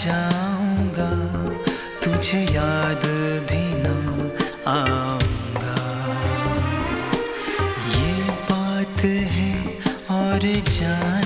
जाऊँगा तुझे याद भी ना आऊँगा। ये बात है और जानम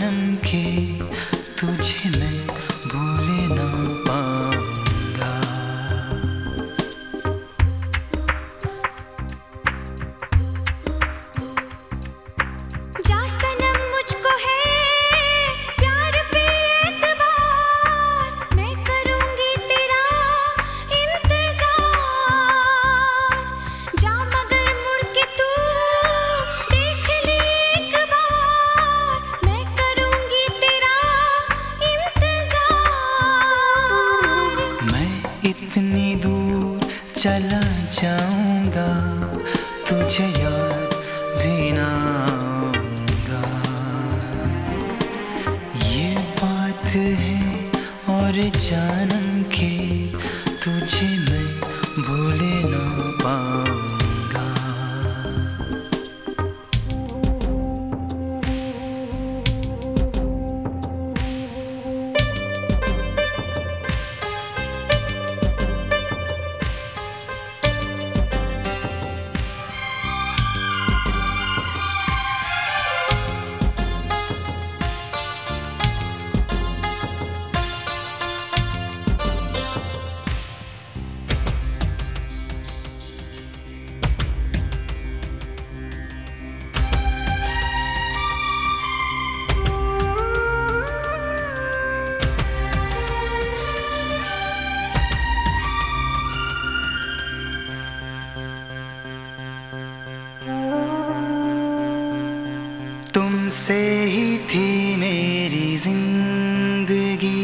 जाऊँगा तुझे याद भी ना आऊँगा। ये बात है और जानम के तुझे मैं तुमसे ही थी मेरी ज़िंदगी।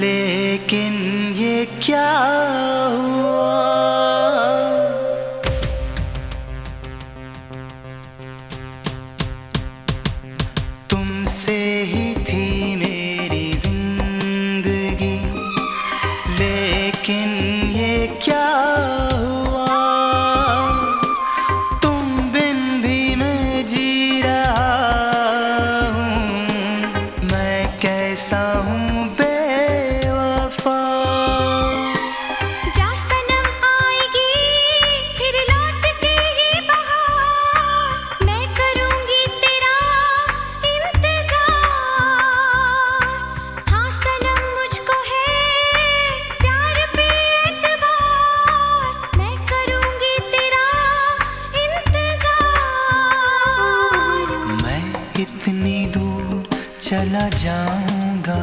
लेकिन ये क्या तुमसे ही थी मेरी ज़िंदगी। लेकिन ये क्या कैसा हूँ बेवफा चला जाऊँगा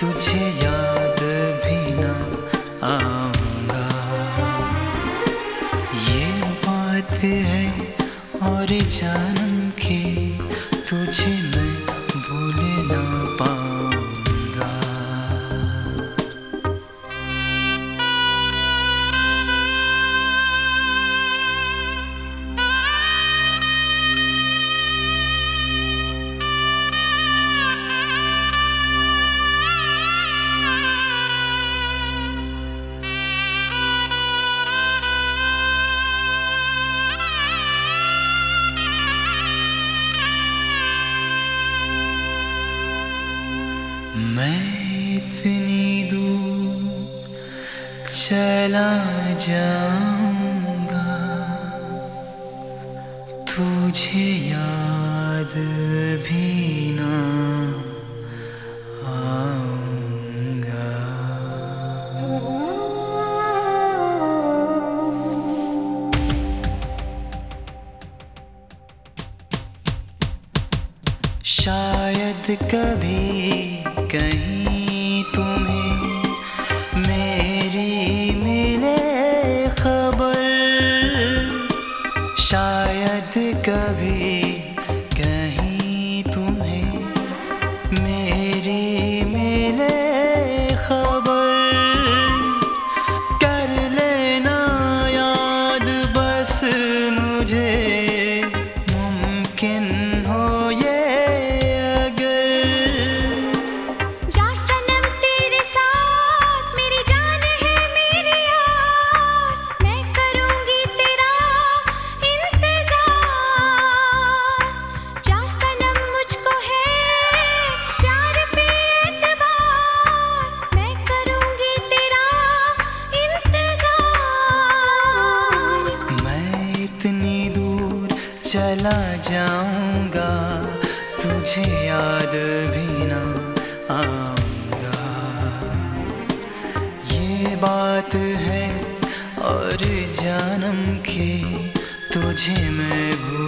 तुझे याद भी ना आऊँगा। ये बात है और जान के तुझे इतनी दूर चला जाऊँगा। तुझे याद भी ना शायद कभी cây चला जाऊँगा, तुझे याद भी ना आऊँगा। ये बात है और जानम की तुझे मैं भू